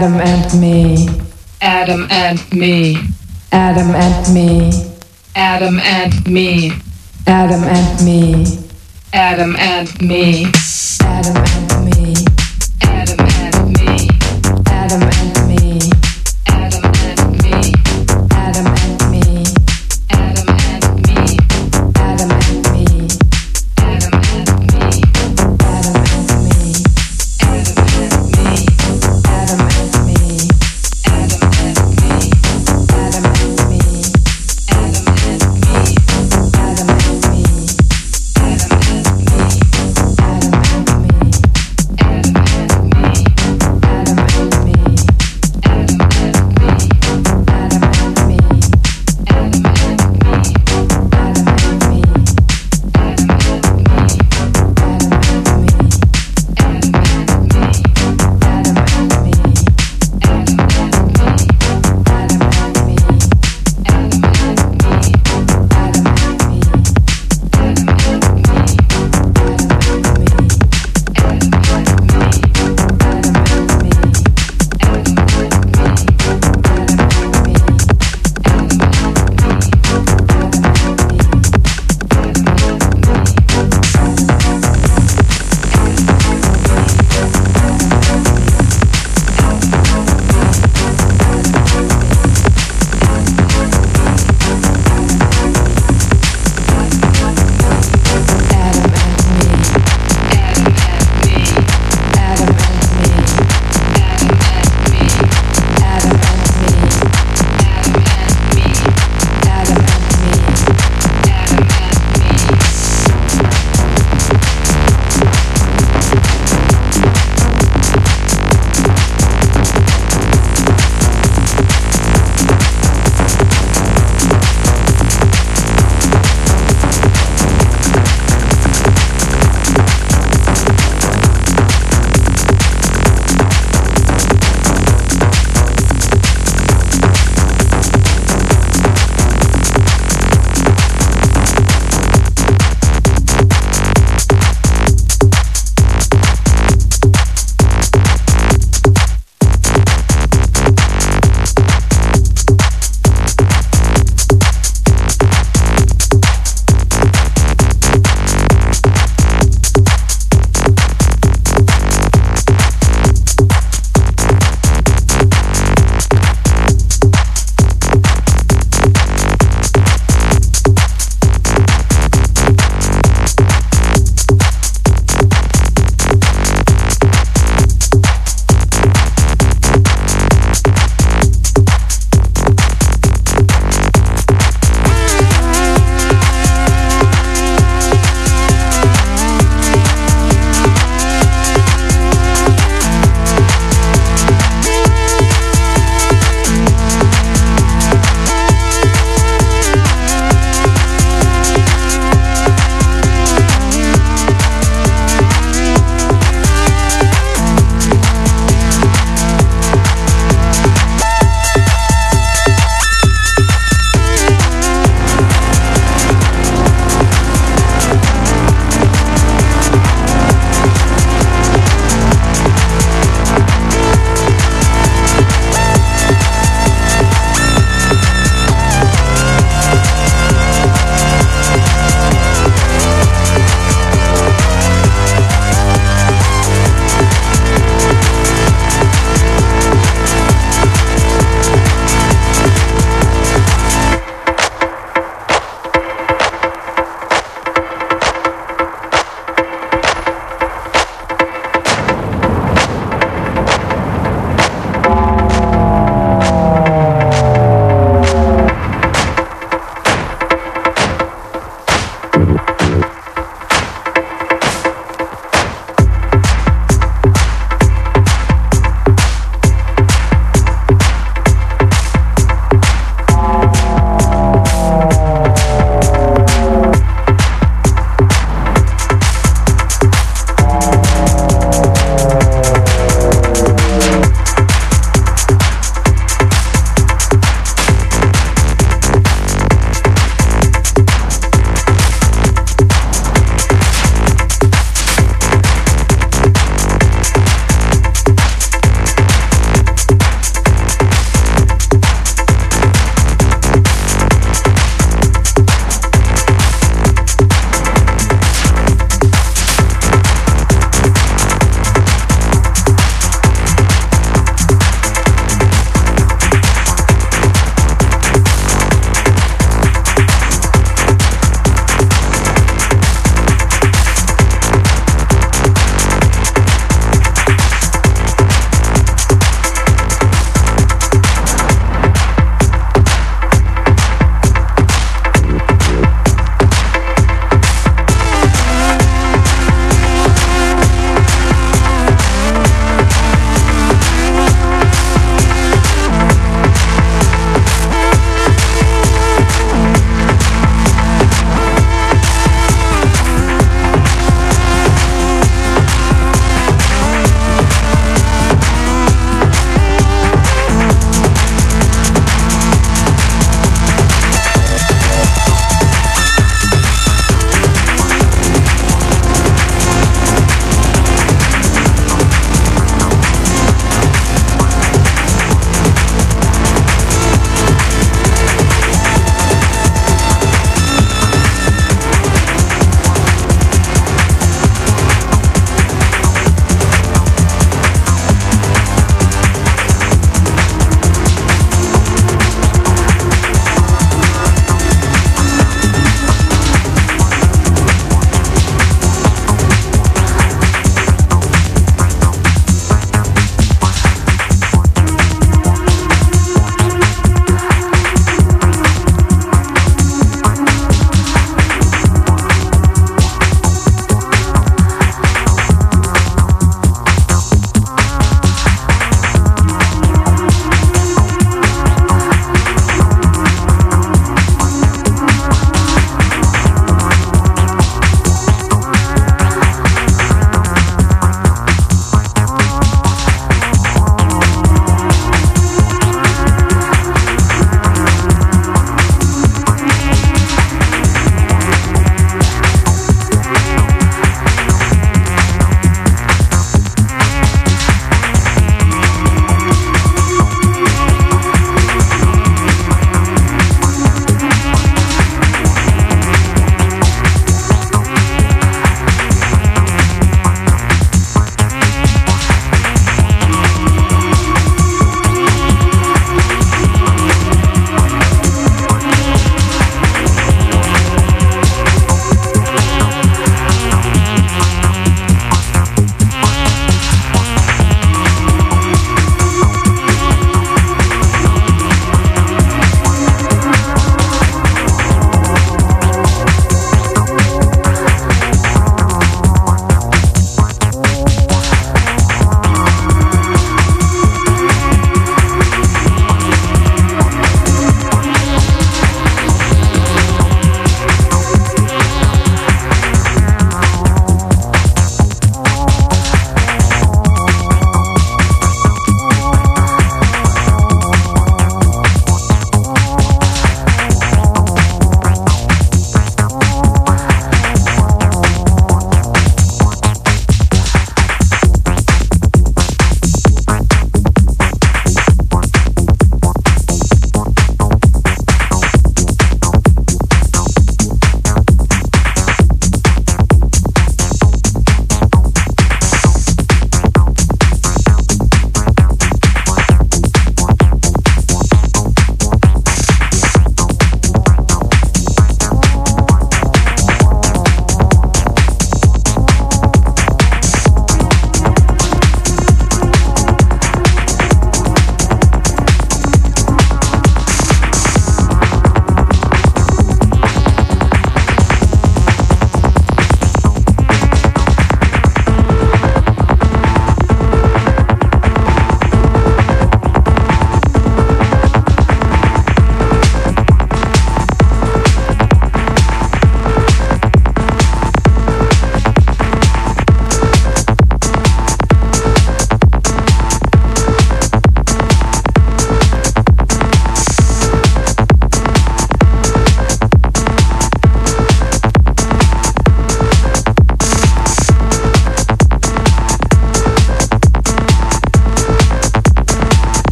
Adam and me. Adam and me. Adam and me. Adam and me. Adam and me. Adam and me. Adam and me.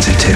C'était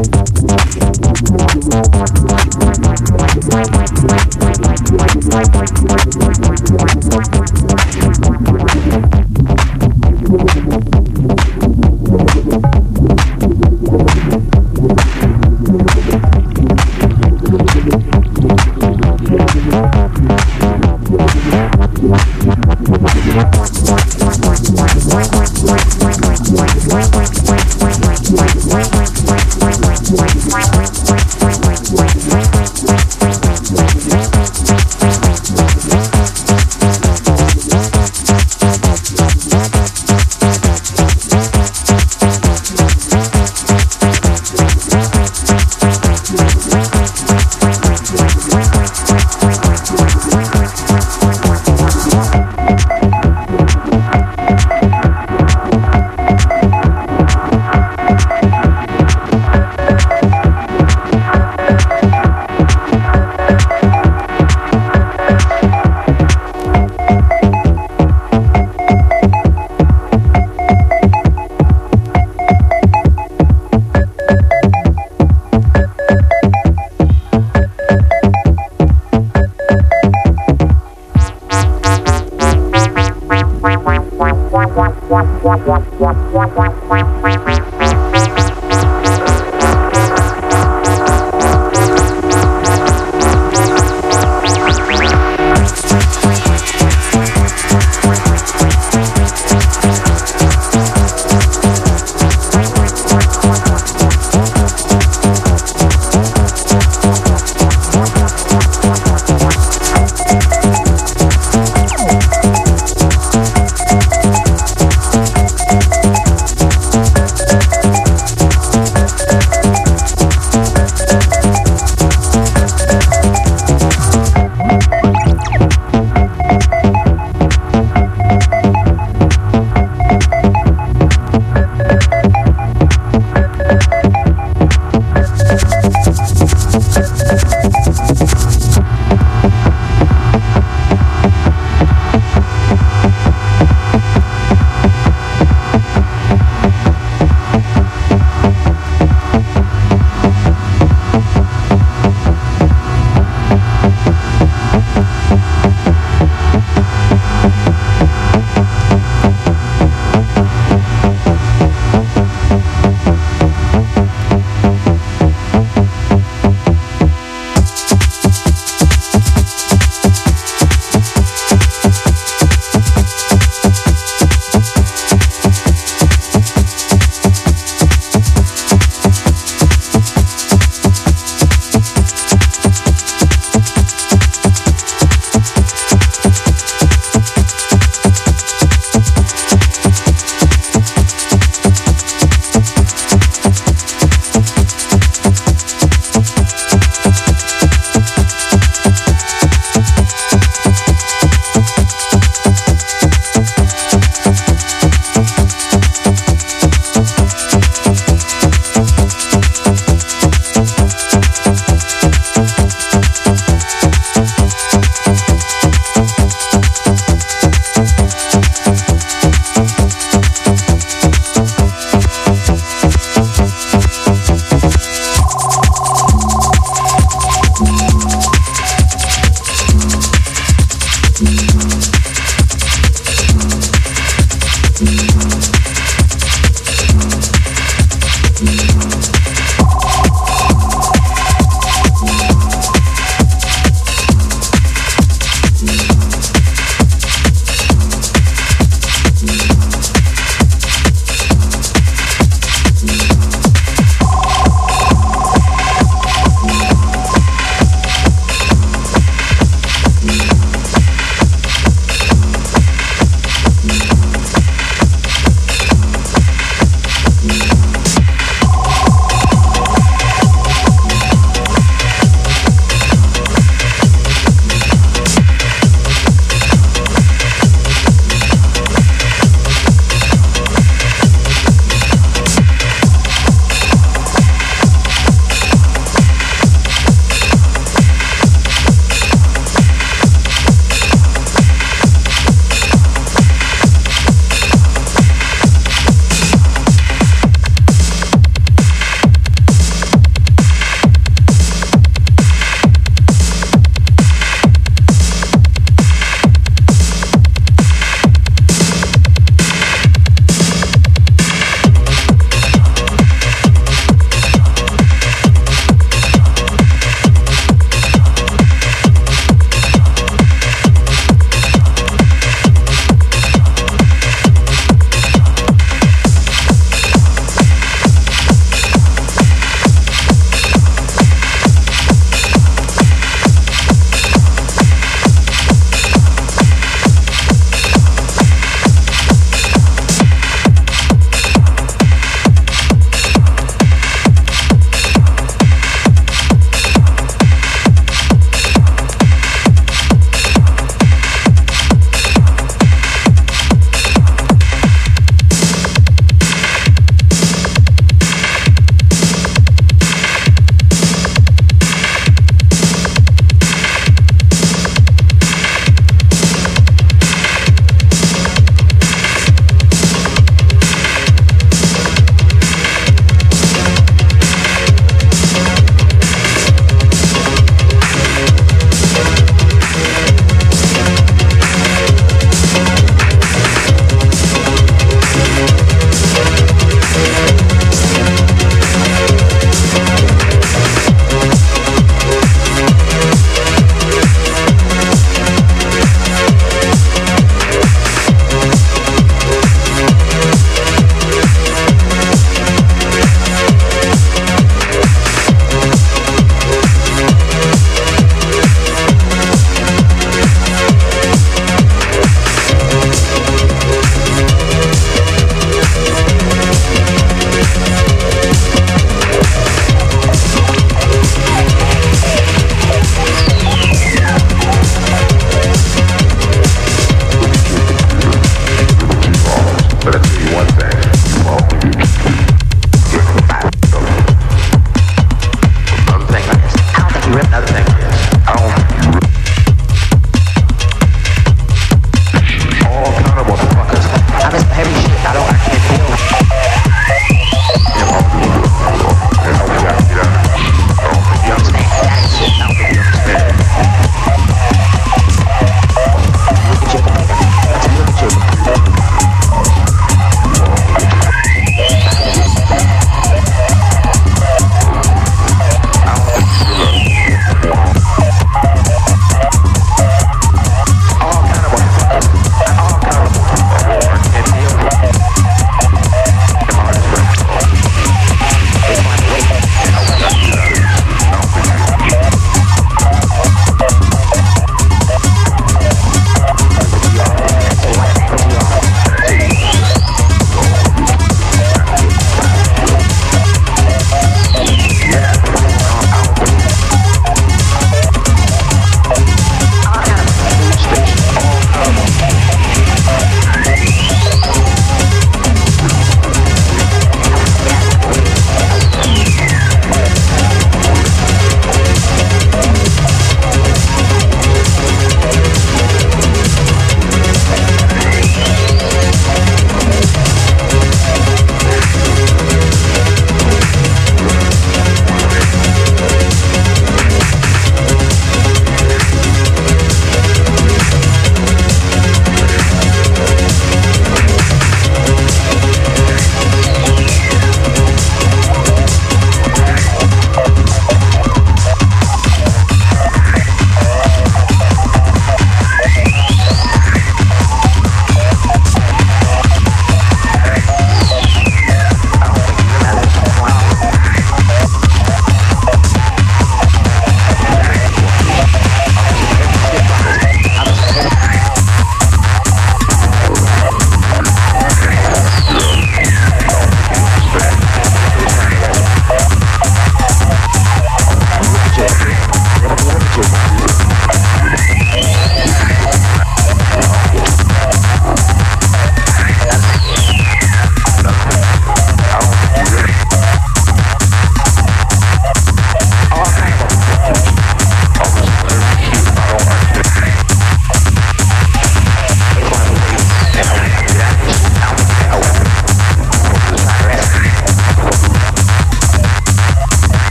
Thank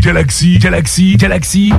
Galaxy, Galaxy, Galaxy,